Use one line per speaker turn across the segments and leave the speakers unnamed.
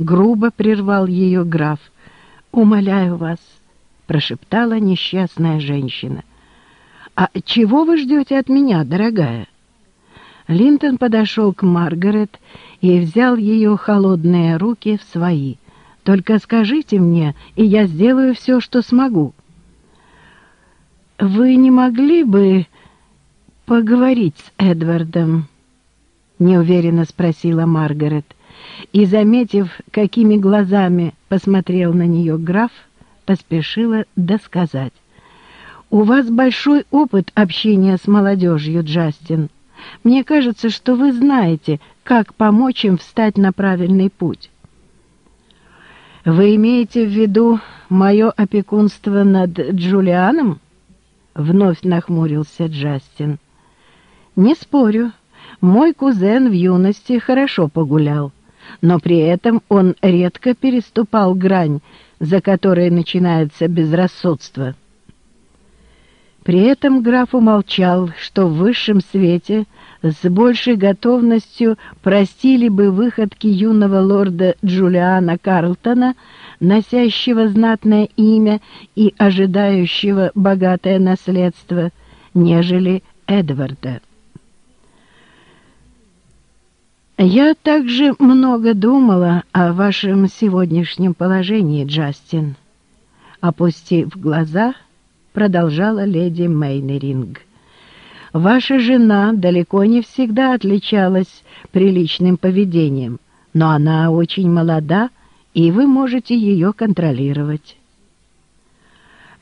грубо прервал ее граф. «Умоляю вас», — прошептала несчастная женщина. «А чего вы ждете от меня, дорогая?» Линтон подошел к Маргарет и взял ее холодные руки в свои. «Только скажите мне, и я сделаю все, что смогу». «Вы не могли бы поговорить с Эдвардом?» — неуверенно спросила Маргарет. И, заметив, какими глазами посмотрел на нее граф, поспешила досказать. «У вас большой опыт общения с молодежью, Джастин. Мне кажется, что вы знаете, как помочь им встать на правильный путь». «Вы имеете в виду мое опекунство над Джулианом?» Вновь нахмурился Джастин. «Не спорю. Мой кузен в юности хорошо погулял, но при этом он редко переступал грань, за которой начинается безрассудство». При этом граф умолчал, что в высшем свете с большей готовностью простили бы выходки юного лорда Джулиана Карлтона, носящего знатное имя и ожидающего богатое наследство, нежели Эдварда. «Я также много думала о вашем сегодняшнем положении, Джастин», опустив глаза, продолжала леди Мейнеринг. Ваша жена далеко не всегда отличалась приличным поведением, но она очень молода, и вы можете ее контролировать.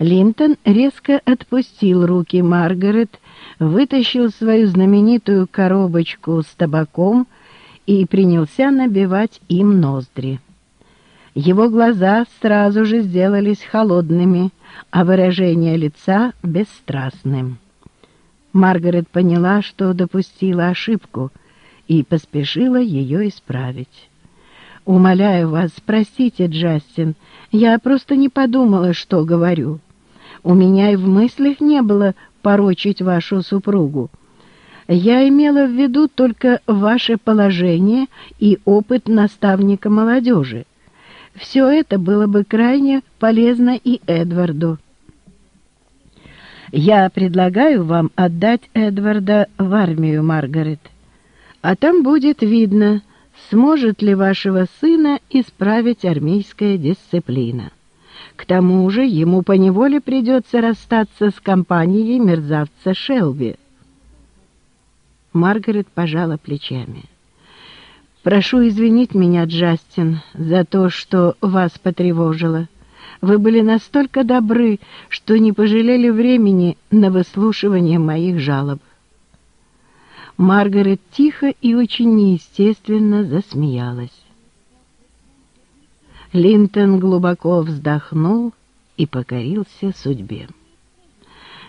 Линтон резко отпустил руки Маргарет, вытащил свою знаменитую коробочку с табаком и принялся набивать им ноздри. Его глаза сразу же сделались холодными, а выражение лица — бесстрастным. Маргарет поняла, что допустила ошибку, и поспешила ее исправить. «Умоляю вас, простите, Джастин, я просто не подумала, что говорю. У меня и в мыслях не было порочить вашу супругу. Я имела в виду только ваше положение и опыт наставника молодежи. Все это было бы крайне полезно и Эдварду. Я предлагаю вам отдать Эдварда в армию, Маргарет. А там будет видно, сможет ли вашего сына исправить армейская дисциплина. К тому же ему поневоле придется расстаться с компанией мерзавца Шелби. Маргарет пожала плечами. «Прошу извинить меня, Джастин, за то, что вас потревожило». Вы были настолько добры, что не пожалели времени на выслушивание моих жалоб. Маргарет тихо и очень неестественно засмеялась. Линтон глубоко вздохнул и покорился судьбе.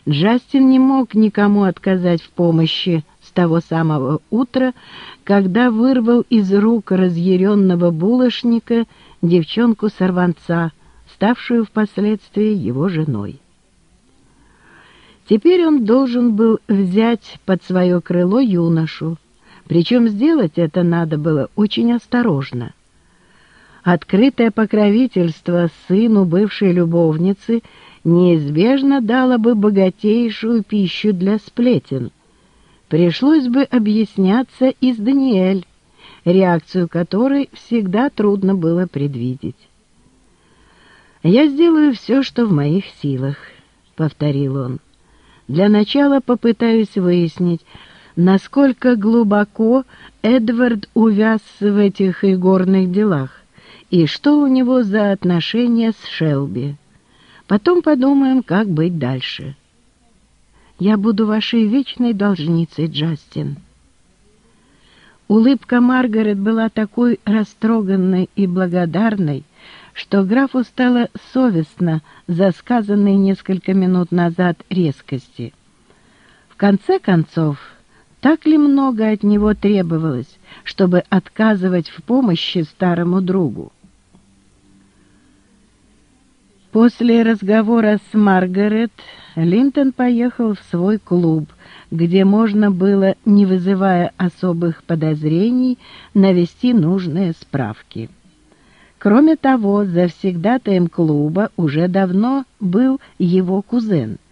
Джастин не мог никому отказать в помощи с того самого утра, когда вырвал из рук разъяренного булочника девчонку-сорванца, ставшую впоследствии его женой. Теперь он должен был взять под свое крыло юношу, причем сделать это надо было очень осторожно. Открытое покровительство сыну бывшей любовницы неизбежно дало бы богатейшую пищу для сплетен. Пришлось бы объясняться и с Даниэль, реакцию которой всегда трудно было предвидеть. «Я сделаю все, что в моих силах», — повторил он. «Для начала попытаюсь выяснить, насколько глубоко Эдвард увяз в этих игорных делах и что у него за отношения с Шелби. Потом подумаем, как быть дальше». «Я буду вашей вечной должницей, Джастин». Улыбка Маргарет была такой растроганной и благодарной, что графу стало совестно за сказанные несколько минут назад резкости. В конце концов, так ли много от него требовалось, чтобы отказывать в помощи старому другу? После разговора с Маргарет Линтон поехал в свой клуб, где можно было, не вызывая особых подозрений, навести нужные справки. Кроме того, завсегдатаем клуба уже давно был его кузен —